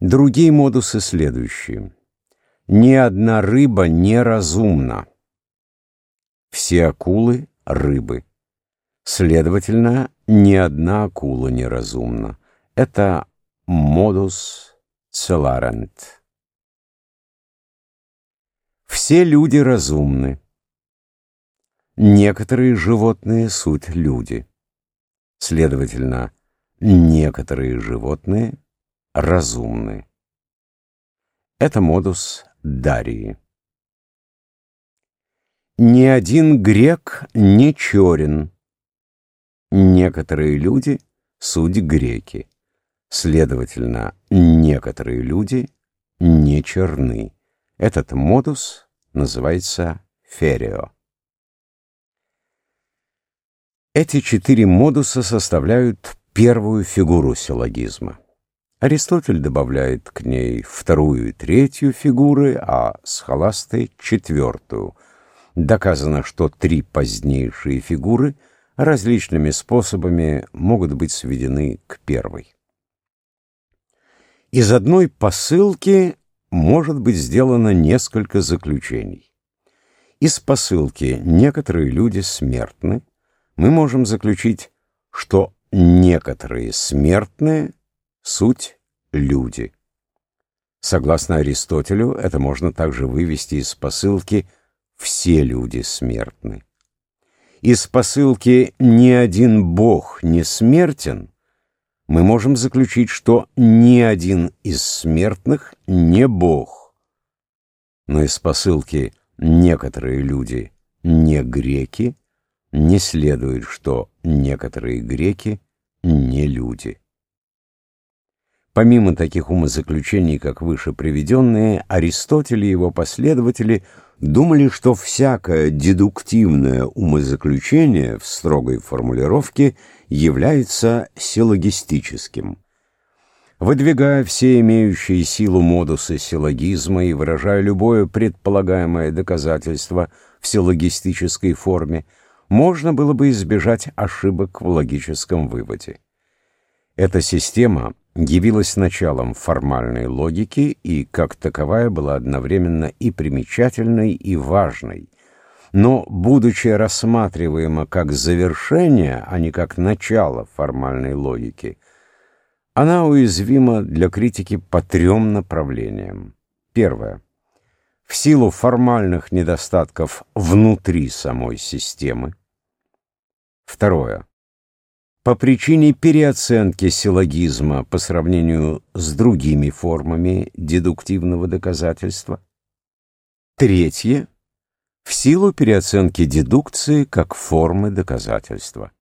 Другие модусы следующие. Ни одна рыба не разумна. Все акулы — рыбы. Следовательно, ни одна акула не разумна. Это модус целарент. Все люди разумны. Некоторые животные — суть люди. Следовательно, некоторые животные разумны. Это модус Дарии. Ни один грек не черен. Некоторые люди — суть греки. Следовательно, некоторые люди не черны. Этот модус называется ферио. Эти четыре модуса составляют первую фигуру силлогизма. Аристотель добавляет к ней вторую и третью фигуры, а схоласты — четвертую. Доказано, что три позднейшие фигуры различными способами могут быть сведены к первой. Из одной посылки может быть сделано несколько заключений. Из посылки «некоторые люди смертны» мы можем заключить, что некоторые смертные — суть люди. Согласно Аристотелю, это можно также вывести из посылки «все люди смертны». Из посылки «ни один бог не смертен» мы можем заключить, что ни один из смертных не бог. Но из посылки «некоторые люди не греки» не следует, что некоторые греки не люди. Помимо таких умозаключений, как выше приведенные, Аристотель и его последователи думали, что всякое дедуктивное умозаключение в строгой формулировке является силлогистическим. Выдвигая все имеющие силу модусы силлогизма и выражая любое предполагаемое доказательство в силлогистической форме, можно было бы избежать ошибок в логическом выводе. Эта система явилась началом формальной логики и, как таковая, была одновременно и примечательной, и важной. Но, будучи рассматриваема как завершение, а не как начало формальной логики, она уязвима для критики по трем направлениям. Первое в силу формальных недостатков внутри самой системы. Второе. По причине переоценки силлогизма по сравнению с другими формами дедуктивного доказательства. Третье. В силу переоценки дедукции как формы доказательства.